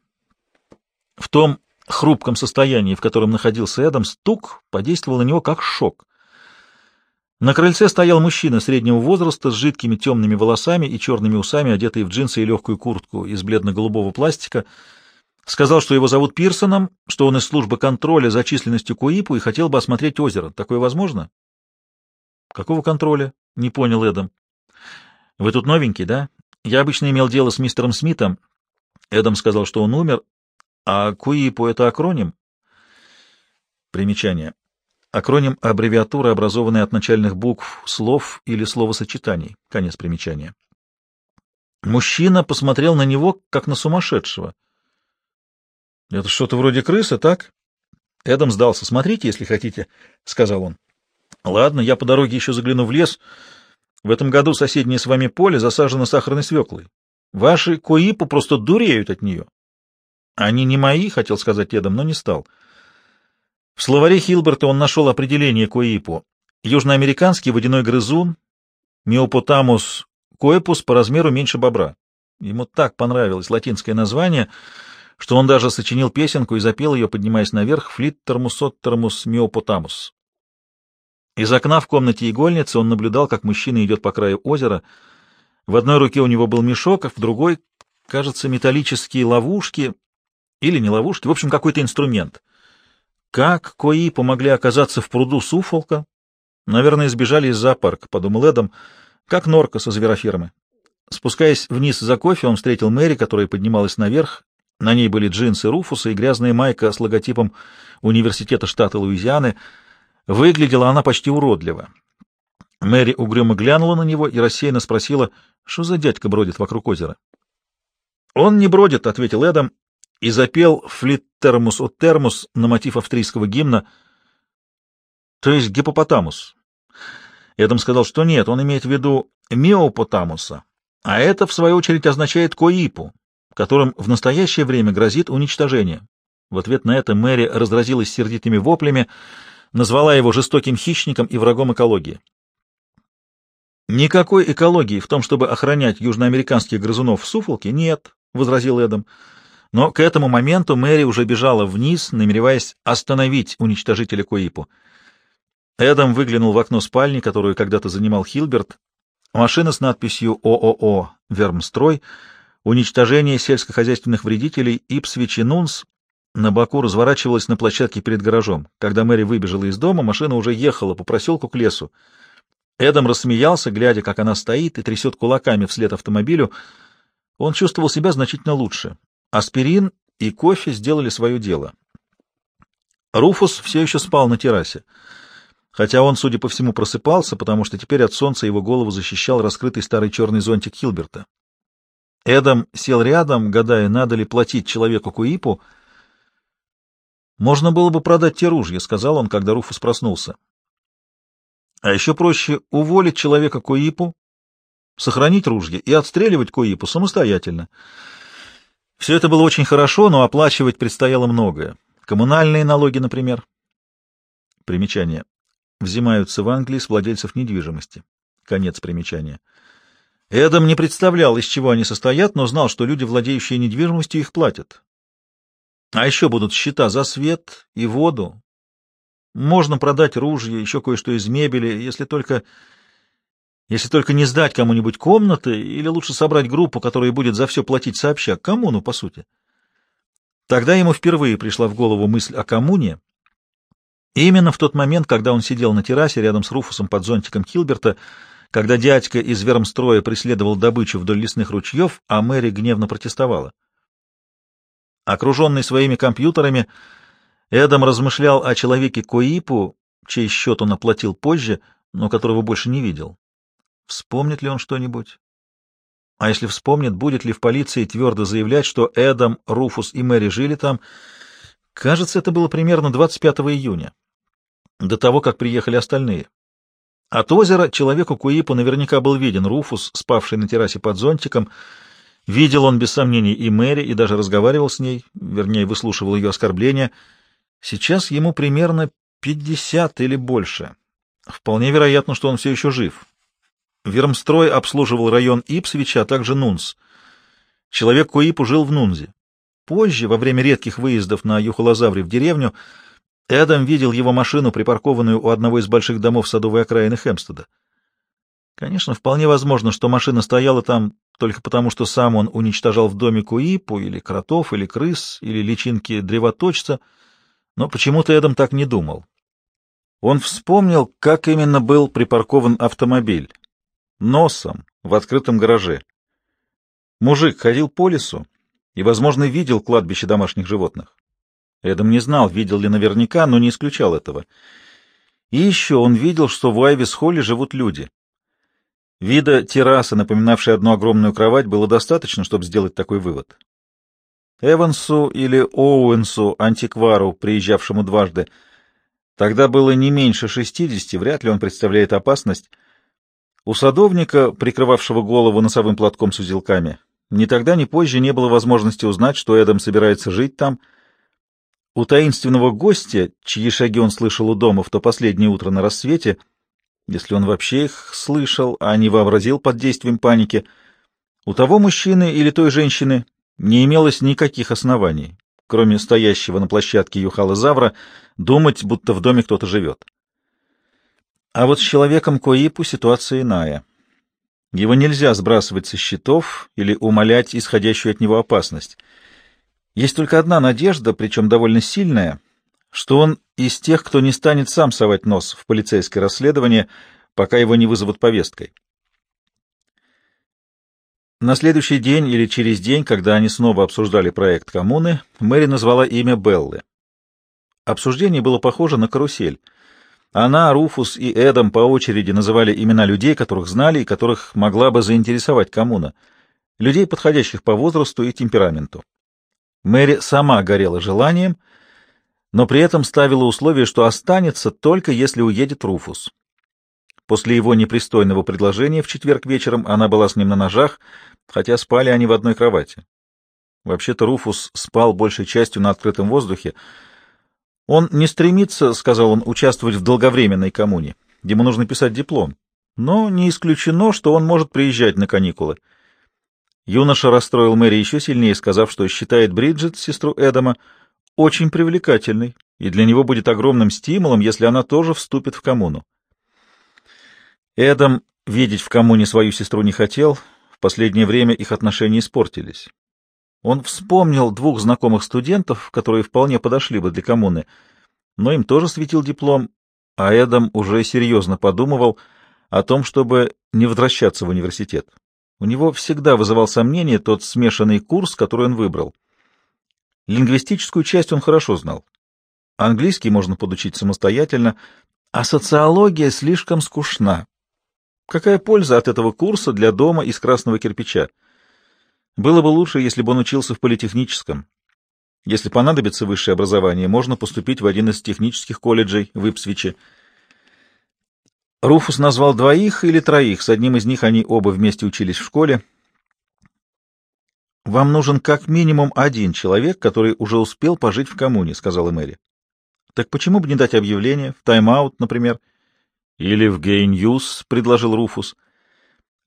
В том хрупком состоянии, в котором находился Эдам, стук подействовал на него как шок. На крыльце стоял мужчина среднего возраста с жидкими темными волосами и черными усами, одетый в джинсы и легкую куртку из бледно-голубого пластика. Сказал, что его зовут Пирсоном, что он из службы контроля за численностью Куипу и хотел бы осмотреть озеро. Такое возможно? — Какого контроля? — не понял Эдам. — Вы тут новенький, да? Я обычно имел дело с мистером Смитом. Эдам сказал, что он умер, а КУИПУ — это акроним? Примечание. Акроним — аббревиатура, образованная от начальных букв, слов или словосочетаний. Конец примечания. Мужчина посмотрел на него, как на сумасшедшего. — Это что-то вроде крысы, так? Эдам сдался. — Смотрите, если хотите, — сказал он. — Ладно, я по дороге еще загляну в лес. В этом году соседнее с вами поле засажено сахарной свеклой. Ваши коипу просто дуреют от нее. — Они не мои, — хотел сказать Эдам, но не стал. В словаре Хилберта он нашел определение коипу. Южноамериканский водяной грызун, миопотамус коэпус по размеру меньше бобра. Ему так понравилось латинское название — что он даже сочинил песенку и запел ее, поднимаясь наверх, «Флиттермус оттермус миопотамус». Из окна в комнате игольницы он наблюдал, как мужчина идет по краю озера. В одной руке у него был мешок, а в другой, кажется, металлические ловушки или не ловушки, в общем, какой-то инструмент. Как кои помогли оказаться в пруду Суфолка? Наверное, сбежали из зоопарка, — подумал Эдом, как норка со зверофермы. Спускаясь вниз за кофе, он встретил Мэри, которая поднималась наверх на ней были джинсы Руфуса и грязная майка с логотипом Университета штата Луизианы. Выглядела она почти уродливо. Мэри угрюмо глянула на него и рассеянно спросила, что за дядька бродит вокруг озера. — Он не бродит, — ответил Эдам и запел «Флиттермус от термус» на мотив австрийского гимна, то есть гипопотамус. Эдам сказал, что нет, он имеет в виду миопотамуса, а это, в свою очередь, означает коипу, которым в настоящее время грозит уничтожение. В ответ на это Мэри разразилась сердитыми воплями, назвала его жестоким хищником и врагом экологии. «Никакой экологии в том, чтобы охранять южноамериканских грызунов в Суфолке, нет», — возразил Эдам. Но к этому моменту Мэри уже бежала вниз, намереваясь остановить уничтожителя Коипу. Эдам выглянул в окно спальни, которую когда-то занимал Хилберт. Машина с надписью «ООО Вермстрой» Уничтожение сельскохозяйственных вредителей и Нунс на боку разворачивалось на площадке перед гаражом. Когда Мэри выбежала из дома, машина уже ехала по проселку к лесу. Эдам рассмеялся, глядя, как она стоит и трясет кулаками вслед автомобилю. Он чувствовал себя значительно лучше. Аспирин и кофе сделали свое дело. Руфус все еще спал на террасе. Хотя он, судя по всему, просыпался, потому что теперь от солнца его голову защищал раскрытый старый черный зонтик Хилберта. Эдам сел рядом, гадая, надо ли платить человеку Куипу. «Можно было бы продать те ружья», — сказал он, когда Руфус проснулся. «А еще проще уволить человека Куипу, сохранить ружья и отстреливать Куипу самостоятельно. Все это было очень хорошо, но оплачивать предстояло многое. Коммунальные налоги, например». Примечание. Взимаются в Англии с владельцев недвижимости. Конец примечания. Эдам не представлял, из чего они состоят, но знал, что люди, владеющие недвижимостью, их платят. А еще будут счета за свет и воду. Можно продать ружья, еще кое-что из мебели, если только... Если только не сдать кому-нибудь комнаты, или лучше собрать группу, которая будет за все платить сообща, коммуну, по сути. Тогда ему впервые пришла в голову мысль о коммуне. Именно в тот момент, когда он сидел на террасе рядом с Руфусом под зонтиком Хилберта, когда дядька из вермстроя преследовал добычу вдоль лесных ручьев, а Мэри гневно протестовала. Окруженный своими компьютерами, Эдам размышлял о человеке Коипу, чей счет он оплатил позже, но которого больше не видел. Вспомнит ли он что-нибудь? А если вспомнит, будет ли в полиции твердо заявлять, что Эдам, Руфус и Мэри жили там? Кажется, это было примерно 25 июня, до того, как приехали остальные. От озера человеку Куипу наверняка был виден Руфус, спавший на террасе под зонтиком. Видел он, без сомнений, и Мэри, и даже разговаривал с ней, вернее, выслушивал ее оскорбления. Сейчас ему примерно пятьдесят или больше. Вполне вероятно, что он все еще жив. Вермстрой обслуживал район Ипсвича, а также Нунс. Человек Куипу жил в Нунзе. Позже, во время редких выездов на Юхолозавре в деревню, Эдам видел его машину, припаркованную у одного из больших домов садовой окраины Хемстеда. Конечно, вполне возможно, что машина стояла там только потому, что сам он уничтожал в доме куипу, или кротов, или крыс, или личинки древоточца, но почему-то Эдам так не думал. Он вспомнил, как именно был припаркован автомобиль. Носом, в открытом гараже. Мужик ходил по лесу и, возможно, видел кладбище домашних животных. Эдам не знал, видел ли наверняка, но не исключал этого. И еще он видел, что в Айвис-Холле живут люди. Вида террасы, напоминавшей одну огромную кровать, было достаточно, чтобы сделать такой вывод. Эвансу или Оуэнсу, антиквару, приезжавшему дважды. Тогда было не меньше шестидесяти, вряд ли он представляет опасность. У садовника, прикрывавшего голову носовым платком с узелками, ни тогда, ни позже не было возможности узнать, что Эдам собирается жить там. У таинственного гостя, чьи шаги он слышал у дома в то последнее утро на рассвете, если он вообще их слышал, а не вообразил под действием паники, у того мужчины или той женщины не имелось никаких оснований, кроме стоящего на площадке Юхала-Завра, думать, будто в доме кто-то живет. А вот с человеком Коипу ситуация иная. Его нельзя сбрасывать со счетов или умолять исходящую от него опасность. Есть только одна надежда, причем довольно сильная, что он из тех, кто не станет сам совать нос в полицейское расследование, пока его не вызовут повесткой. На следующий день или через день, когда они снова обсуждали проект коммуны, Мэри назвала имя Беллы. Обсуждение было похоже на карусель. Она, Руфус и Эдам по очереди называли имена людей, которых знали и которых могла бы заинтересовать коммуна, людей, подходящих по возрасту и темпераменту. Мэри сама горела желанием, но при этом ставила условие, что останется только если уедет Руфус. После его непристойного предложения в четверг вечером она была с ним на ножах, хотя спали они в одной кровати. Вообще-то Руфус спал большей частью на открытом воздухе. Он не стремится, — сказал он, — участвовать в долговременной коммуне. Ему нужно писать диплом. Но не исключено, что он может приезжать на каникулы. Юноша расстроил Мэри еще сильнее, сказав, что считает Бриджит, сестру Эдама, очень привлекательной, и для него будет огромным стимулом, если она тоже вступит в коммуну. Эдам видеть в коммуне свою сестру не хотел, в последнее время их отношения испортились. Он вспомнил двух знакомых студентов, которые вполне подошли бы для коммуны, но им тоже светил диплом, а Эдам уже серьезно подумывал о том, чтобы не возвращаться в университет. У него всегда вызывал сомнение тот смешанный курс, который он выбрал. Лингвистическую часть он хорошо знал. Английский можно подучить самостоятельно, а социология слишком скучна, Какая польза от этого курса для дома из красного кирпича? Было бы лучше, если бы он учился в политехническом. Если понадобится высшее образование, можно поступить в один из технических колледжей в Ипсвиче. Руфус назвал двоих или троих, с одним из них они оба вместе учились в школе. «Вам нужен как минимум один человек, который уже успел пожить в коммуне», — сказала Мэри. «Так почему бы не дать объявление, в Time Out, например?» Или в Gay News, предложил Руфус.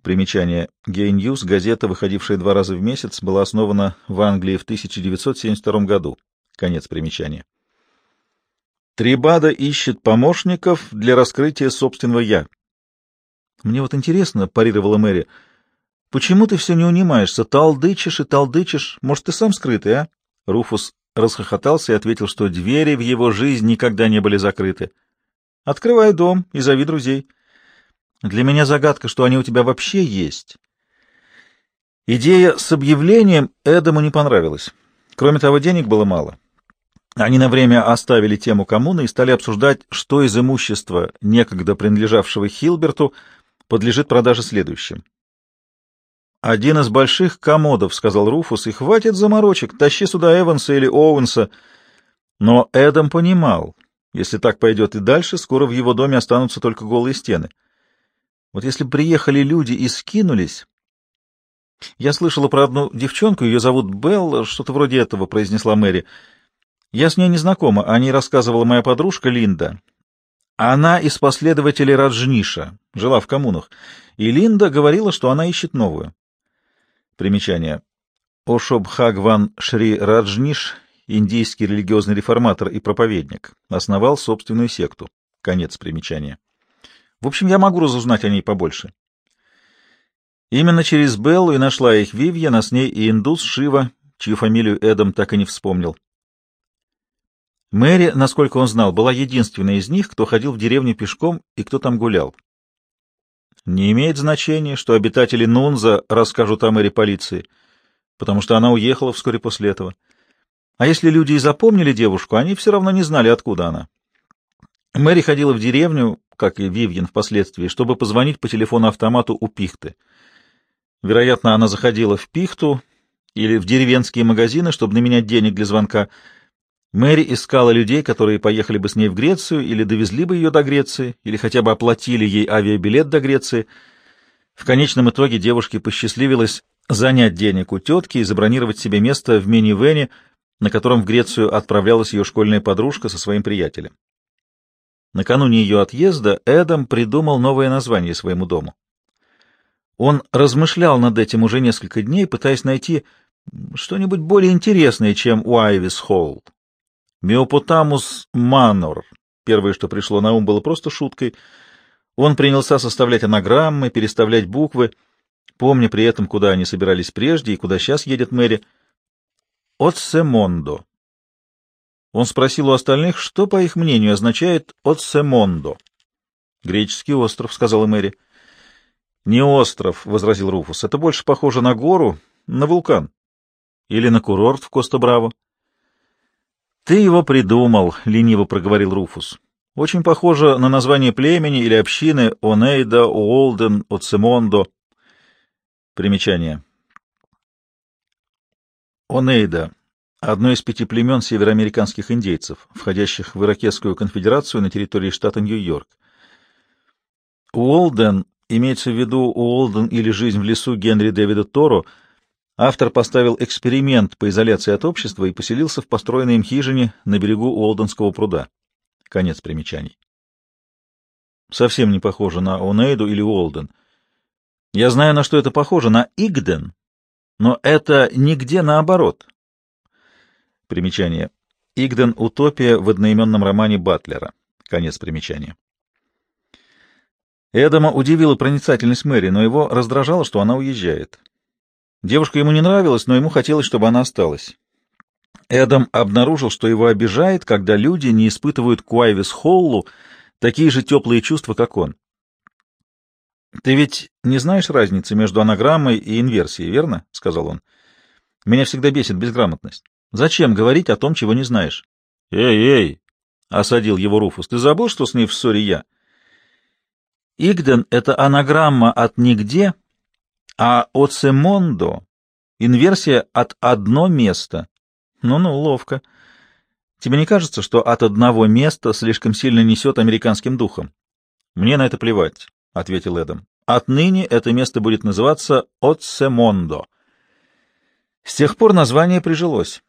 Примечание. Gay News, газета, выходившая два раза в месяц, была основана в Англии в 1972 году. Конец примечания. Трибада ищет помощников для раскрытия собственного «я». «Мне вот интересно», — парировала Мэри, — «почему ты все не унимаешься? Талдычишь и талдычишь. Может, ты сам скрытый, а?» Руфус расхохотался и ответил, что двери в его жизнь никогда не были закрыты. Открывай дом и зови друзей. Для меня загадка, что они у тебя вообще есть. Идея с объявлением Эдаму не понравилась. Кроме того, денег было мало. Они на время оставили тему коммуны и стали обсуждать, что из имущества, некогда принадлежавшего Хилберту, подлежит продаже следующим. «Один из больших комодов», — сказал Руфус, — «и хватит заморочек, тащи сюда Эванса или Оуэнса». Но Эдам понимал, если так пойдет и дальше, скоро в его доме останутся только голые стены. Вот если приехали люди и скинулись... Я слышала про одну девчонку, ее зовут Белл, что-то вроде этого, произнесла Мэри. Я с ней не знакома, о ней рассказывала моя подружка Линда. Она из последователей Раджниша, жила в коммунах, и Линда говорила, что она ищет новую. Примечание. Ошоб Хагван Шри Раджниш индийский религиозный реформатор и проповедник, основал собственную секту. Конец примечания. В общем, я могу разузнать о ней побольше. Именно через Беллу и нашла их Вивьен, а с ней и индус Шива, чью фамилию Эдам так и не вспомнил. Мэри, насколько он знал, была единственной из них, кто ходил в деревню пешком и кто там гулял. Не имеет значения, что обитатели Нунза расскажут о Мэри полиции, потому что она уехала вскоре после этого. А если люди и запомнили девушку, они все равно не знали, откуда она. Мэри ходила в деревню, как и Вивьен впоследствии, чтобы позвонить по телефону-автомату у Пихты. Вероятно, она заходила в Пихту, или в деревенские магазины, чтобы наменять денег для звонка. Мэри искала людей, которые поехали бы с ней в Грецию или довезли бы ее до Греции, или хотя бы оплатили ей авиабилет до Греции. В конечном итоге девушке посчастливилось занять денег у тетки и забронировать себе место в мини-вене, на котором в Грецию отправлялась ее школьная подружка со своим приятелем. Накануне ее отъезда Эдам придумал новое название своему дому. Он размышлял над этим уже несколько дней, пытаясь найти что-нибудь более интересное, чем Уайвис Холл. Меопотамус Манор. Первое, что пришло на ум, было просто шуткой. Он принялся составлять анаграммы, переставлять буквы, помня при этом, куда они собирались прежде и куда сейчас едет Мэри. «Отсемондо». Он спросил у остальных, что, по их мнению, означает «Отсемондо». «Греческий остров», — сказала Мэри. «Не остров», — возразил Руфус. «Это больше похоже на гору, на вулкан. Или на курорт в Коста-Браво». «Ты его придумал», — лениво проговорил Руфус. «Очень похоже на название племени или общины Онейда, Уолден, Оцемондо». Примечание. Онейда — одно из пяти племен североамериканских индейцев, входящих в Иракетскую конфедерацию на территории штата Нью-Йорк. Уолден имеется в виду Уолден или «Жизнь в лесу» Генри Дэвида Торо — Автор поставил эксперимент по изоляции от общества и поселился в построенной им хижине на берегу Уолденского пруда. Конец примечаний. Совсем не похоже на Онейду или Уолден. Я знаю, на что это похоже, на Игден, но это нигде наоборот. Примечание. Игден — утопия в одноименном романе Батлера. Конец примечания. Эдама удивила проницательность Мэри, но его раздражало, что она уезжает. Девушка ему не нравилась, но ему хотелось, чтобы она осталась. Эдам обнаружил, что его обижает, когда люди не испытывают к Уайвис Холлу такие же теплые чувства, как он. «Ты ведь не знаешь разницы между анаграммой и инверсией, верно?» — сказал он. «Меня всегда бесит безграмотность. Зачем говорить о том, чего не знаешь?» «Эй, эй!» — осадил его Руфус. «Ты забыл, что с ней в ссоре я?» «Игден — это анаграмма от «нигде», а оцемондо — инверсия от одно место. Ну-ну, ловко. Тебе не кажется, что от одного места слишком сильно несет американским духом? Мне на это плевать, — ответил Эдам. Отныне это место будет называться Оцемондо. С тех пор название прижилось.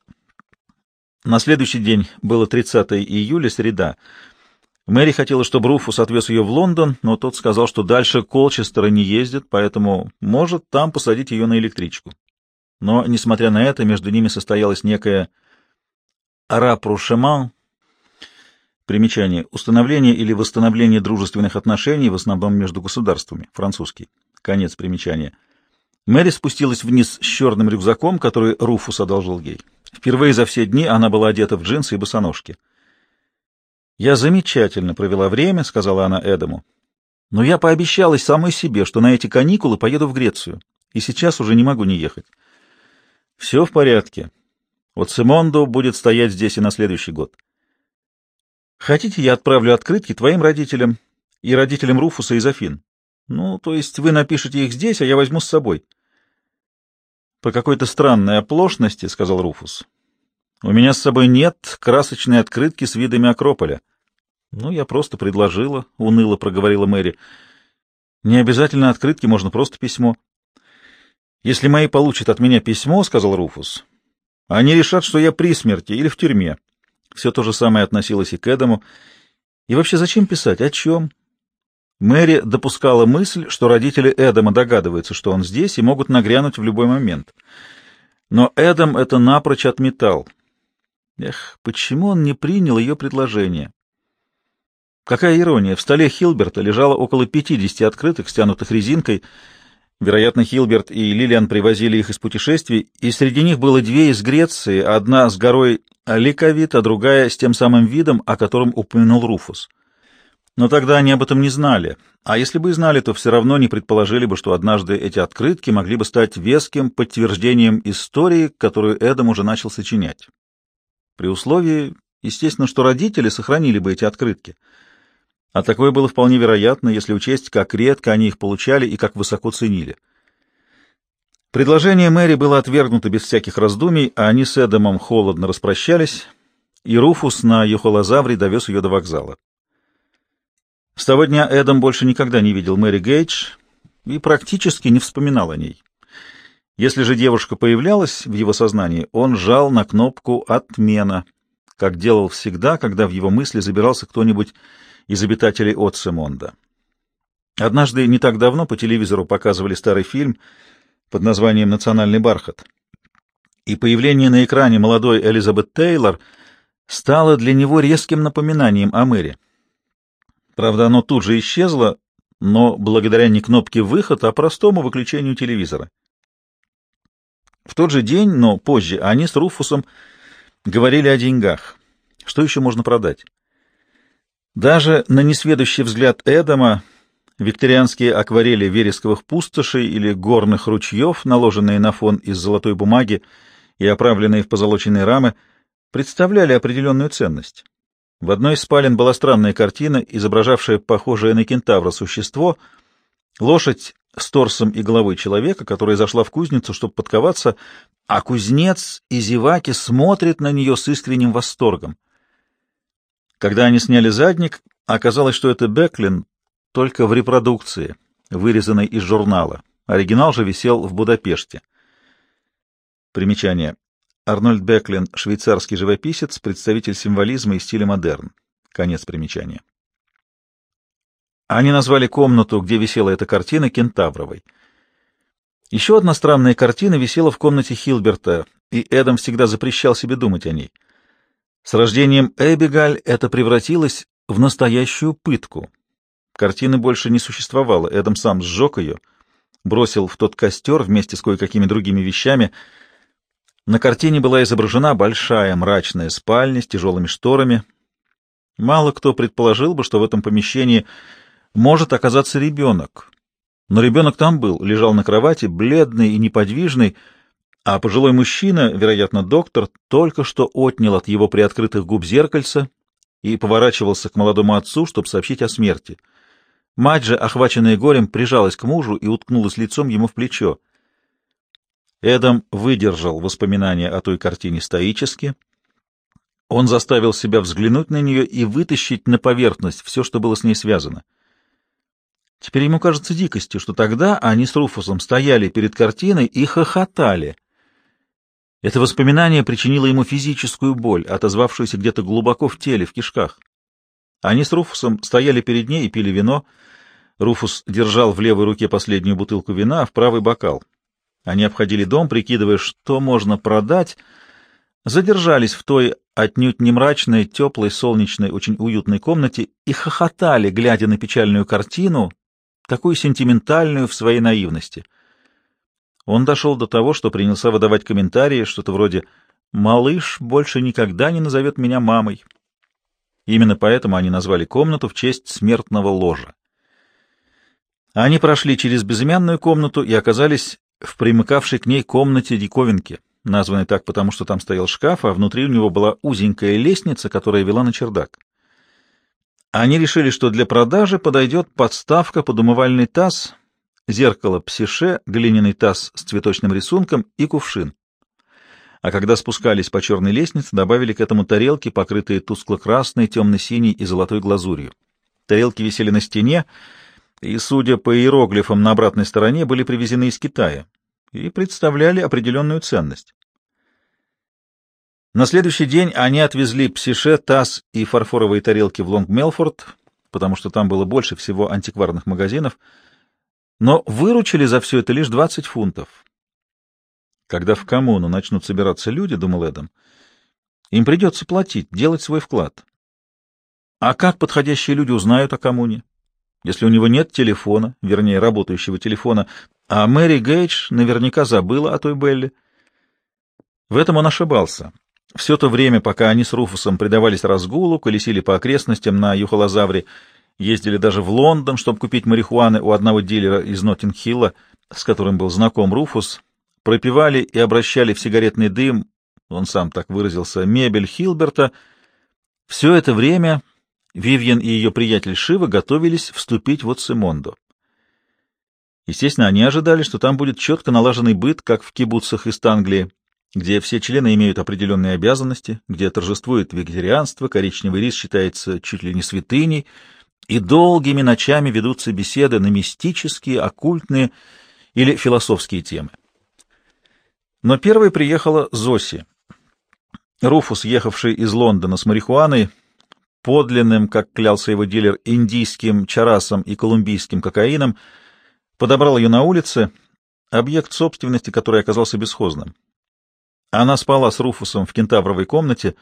На следующий день было 30 июля, среда. Мэри хотела, чтобы Руфус отвез ее в Лондон, но тот сказал, что дальше Колчестера не ездит, поэтому может там посадить ее на электричку. Но, несмотря на это, между ними состоялась некая рапрушеман, примечание, установление или восстановление дружественных отношений, в основном между государствами, французский, конец примечания. Мэри спустилась вниз с черным рюкзаком, который Руфус одолжил ей. Впервые за все дни она была одета в джинсы и босоножки. «Я замечательно провела время», — сказала она Эдаму. «Но я пообещалась самой себе, что на эти каникулы поеду в Грецию, и сейчас уже не могу не ехать». «Все в порядке. Вот Симондо будет стоять здесь и на следующий год. Хотите, я отправлю открытки твоим родителям и родителям Руфуса и Зофин? Ну, то есть вы напишете их здесь, а я возьму с собой». «По какой-то странной оплошности», — сказал Руфус. «У меня с собой нет красочной открытки с видами Акрополя». Ну, я просто предложила, — уныло проговорила Мэри. Не обязательно открытки, можно просто письмо. Если мои получат от меня письмо, — сказал Руфус, — они решат, что я при смерти или в тюрьме. Все то же самое относилось и к Эдаму. И вообще, зачем писать? О чем? Мэри допускала мысль, что родители Эдама догадываются, что он здесь, и могут нагрянуть в любой момент. Но Эдам это напрочь отметал. Эх, почему он не принял ее предложение? Какая ирония! В столе Хилберта лежало около 50 открыток, стянутых резинкой. Вероятно, Хилберт и Лилиан привозили их из путешествий, и среди них было две из Греции, одна с горой Ликовит, а другая с тем самым видом, о котором упомянул Руфус. Но тогда они об этом не знали, а если бы и знали, то все равно не предположили бы, что однажды эти открытки могли бы стать веским подтверждением истории, которую Эдам уже начал сочинять. При условии, естественно, что родители сохранили бы эти открытки — а такое было вполне вероятно, если учесть, как редко они их получали и как высоко ценили. Предложение Мэри было отвергнуто без всяких раздумий, а они с Эдамом холодно распрощались, и Руфус на Юхолозавре довез ее до вокзала. С того дня Эдам больше никогда не видел Мэри Гейдж и практически не вспоминал о ней. Если же девушка появлялась в его сознании, он жал на кнопку «Отмена», как делал всегда, когда в его мысли забирался кто-нибудь из обитателей Отсемонда. Однажды, не так давно, по телевизору показывали старый фильм под названием «Национальный бархат». И появление на экране молодой Элизабет Тейлор стало для него резким напоминанием о мэре. Правда, оно тут же исчезло, но благодаря не кнопке «выход», а простому выключению телевизора. В тот же день, но позже, они с Руфусом говорили о деньгах. Что еще можно продать? Даже на несведущий взгляд Эдама викторианские акварели вересковых пустошей или горных ручьев, наложенные на фон из золотой бумаги и оправленные в позолоченные рамы, представляли определенную ценность. В одной из спален была странная картина, изображавшая похожее на кентавра существо, лошадь с торсом и головой человека, которая зашла в кузницу, чтобы подковаться, а кузнец и зеваки смотрят на нее с искренним восторгом. Когда они сняли задник, оказалось, что это Беклин, только в репродукции, вырезанной из журнала. Оригинал же висел в Будапеште. Примечание. Арнольд Беклин, швейцарский живописец, представитель символизма и стиля модерн. Конец примечания. Они назвали комнату, где висела эта картина, Кентавровой. Еще одна странная картина висела в комнате Хилберта, и Эдам всегда запрещал себе думать о ней. С рождением Эбигаль это превратилось в настоящую пытку. Картины больше не существовало, Эдам сам сжег ее, бросил в тот костер вместе с кое-какими другими вещами. На картине была изображена большая мрачная спальня с тяжелыми шторами. Мало кто предположил бы, что в этом помещении может оказаться ребенок. Но ребенок там был, лежал на кровати, бледный и неподвижный, а пожилой мужчина, вероятно, доктор, только что отнял от его приоткрытых губ зеркальце и поворачивался к молодому отцу, чтобы сообщить о смерти. Мать же, охваченная горем, прижалась к мужу и уткнулась лицом ему в плечо. Эдам выдержал воспоминания о той картине стоически. Он заставил себя взглянуть на нее и вытащить на поверхность все, что было с ней связано. Теперь ему кажется дикостью, что тогда они с Руфусом стояли перед картиной и хохотали. Это воспоминание причинило ему физическую боль, отозвавшуюся где-то глубоко в теле, в кишках. Они с Руфусом стояли перед ней и пили вино. Руфус держал в левой руке последнюю бутылку вина, а в правый бокал. Они обходили дом, прикидывая, что можно продать, задержались в той отнюдь не мрачной, теплой, солнечной, очень уютной комнате и хохотали, глядя на печальную картину, такую сентиментальную в своей наивности. Он дошел до того, что принялся выдавать комментарии, что-то вроде «Малыш больше никогда не назовет меня мамой». Именно поэтому они назвали комнату в честь смертного ложа. Они прошли через безымянную комнату и оказались в примыкавшей к ней комнате диковинки, названной так потому, что там стоял шкаф, а внутри у него была узенькая лестница, которая вела на чердак. Они решили, что для продажи подойдет подставка под умывальный таз, зеркало псише, глиняный таз с цветочным рисунком и кувшин. А когда спускались по черной лестнице, добавили к этому тарелки, покрытые тускло-красной, темно-синей и золотой глазурью. Тарелки висели на стене, и, судя по иероглифам на обратной стороне, были привезены из Китая и представляли определенную ценность. На следующий день они отвезли псише, таз и фарфоровые тарелки в Лонг-Мелфорд, потому что там было больше всего антикварных магазинов, но выручили за все это лишь 20 фунтов. Когда в коммуну начнут собираться люди, — думал Эдам, — им придется платить, делать свой вклад. А как подходящие люди узнают о коммуне? Если у него нет телефона, вернее, работающего телефона, а Мэри Гейдж наверняка забыла о той Белле. В этом он ошибался. Все то время, пока они с Руфусом предавались разгулу, колесили по окрестностям на Юхолозавре, ездили даже в Лондон, чтобы купить марихуаны у одного дилера из Ноттинг-Хилла, с которым был знаком Руфус, пропивали и обращали в сигаретный дым, он сам так выразился, мебель Хилберта. Все это время Вивьен и ее приятель Шива готовились вступить в Оцимондо. Естественно, они ожидали, что там будет четко налаженный быт, как в кибуцах из Англии, где все члены имеют определенные обязанности, где торжествует вегетарианство, коричневый рис считается чуть ли не святыней, и долгими ночами ведутся беседы на мистические, оккультные или философские темы. Но первой приехала Зоси. Руфус, ехавший из Лондона с марихуаной, подлинным, как клялся его дилер, индийским чарасом и колумбийским кокаином, подобрал ее на улице, объект собственности, который оказался бесхозным. Она спала с Руфусом в кентавровой комнате,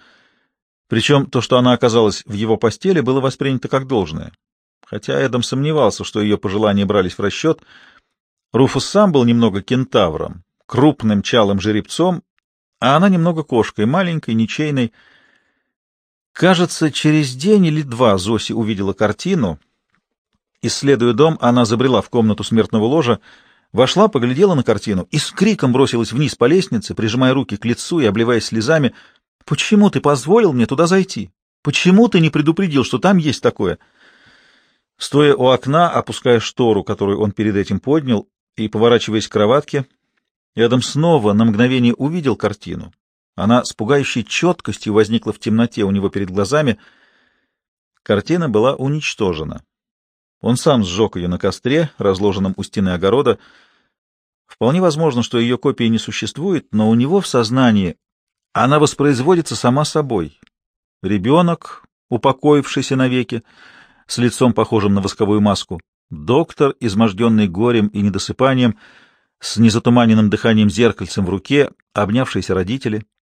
причем то, что она оказалась в его постели, было воспринято как должное. Хотя Эдам сомневался, что ее пожелания брались в расчет, Руфус сам был немного кентавром, крупным чалым жеребцом, а она немного кошкой, маленькой, ничейной. Кажется, через день или два Зоси увидела картину. Исследуя дом, она забрела в комнату смертного ложа, Вошла, поглядела на картину и с криком бросилась вниз по лестнице, прижимая руки к лицу и обливаясь слезами. «Почему ты позволил мне туда зайти? Почему ты не предупредил, что там есть такое?» Стоя у окна, опуская штору, которую он перед этим поднял, и поворачиваясь к кроватке, Эдам снова на мгновение увидел картину. Она с пугающей четкостью возникла в темноте у него перед глазами. Картина была уничтожена. Он сам сжег ее на костре, разложенном у стены огорода. Вполне возможно, что ее копии не существует, но у него в сознании она воспроизводится сама собой. Ребенок, упокоившийся навеки, с лицом похожим на восковую маску, доктор, изможденный горем и недосыпанием, с незатуманенным дыханием зеркальцем в руке, обнявшиеся родители —